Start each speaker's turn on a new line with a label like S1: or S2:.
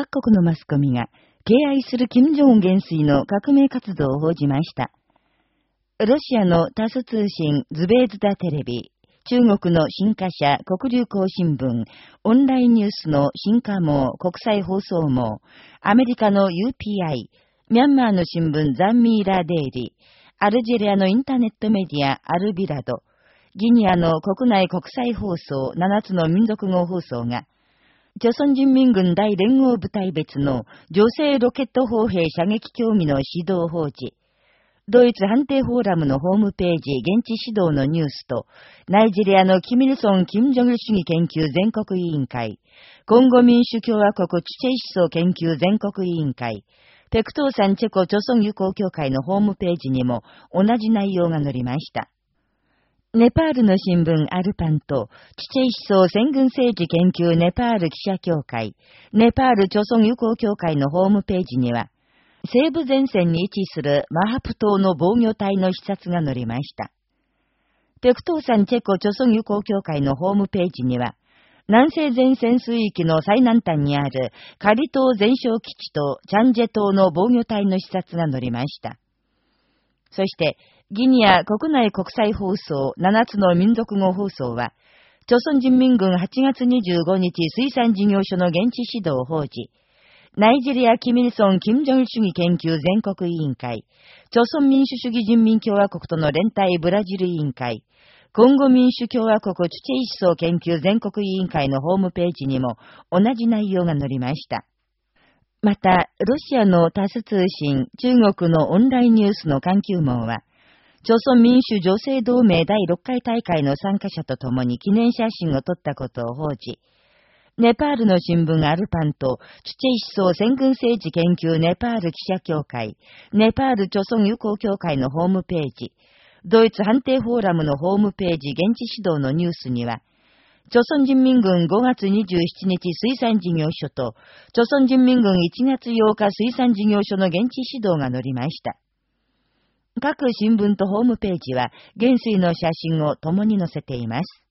S1: 各国のマスコミが、敬愛する金正恩元帥の革命活動を報じました。ロシアのタス通信ズベーズダテレビ、中国の新華社国流行新聞、オンラインニュースの新華網国際放送網、アメリカの UPI、ミャンマーの新聞ザンミーラ・デイリー、アルジェリアのインターネットメディアアルビラド、ギニアの国内国際放送7つの民族語放送が、朝鮮人民軍大連合部隊別の女性ロケット砲兵射撃競技の指導法事、ドイツ判定フォーラムのホームページ現地指導のニュースと、ナイジェリアのキミルソン・キム・ジョギル主義研究全国委員会、コンゴ民主共和国チチェイ思想研究全国委員会、ペクトーサンチェコ朝鮮友好協会のホームページにも同じ内容が載りました。ネパールの新聞アルパンと、チチェイ思想戦軍政治研究ネパール記者協会、ネパール朝鮮友好協会のホームページには、西部前線に位置するマハプ島の防御隊の視察が載りました。ペクトーサンチェコチョソ友好協会のホームページには、南西前線水域の最南端にあるカリ島全哨基地とチャンジェ島の防御隊の視察が載りました。そして、ギニア国内国際放送7つの民族語放送は、朝鮮人民軍8月25日水産事業所の現地指導を報じ、ナイジェリア・キミルソン・キム・ジョン主義研究全国委員会、朝鮮民主主義人民共和国との連帯ブラジル委員会、コンゴ民主共和国チュチェイ思想研究全国委員会のホームページにも同じ内容が載りました。また、ロシアのタス通信、中国のオンラインニュースの環球網は、朝鮮民主女性同盟第6回大会の参加者と共に記念写真を撮ったことを報じ、ネパールの新聞アルパンと、チュチェ思想戦軍政治研究ネパール記者協会、ネパール朝鮮友好協会のホームページ、ドイツ判定フォーラムのホームページ現地指導のニュースには、朝鮮人民軍5月27日水産事業所と、朝鮮人民軍1月8日水産事業所の現地指導が載りました。各新聞とホームページは、元帥の写真を共に載せています。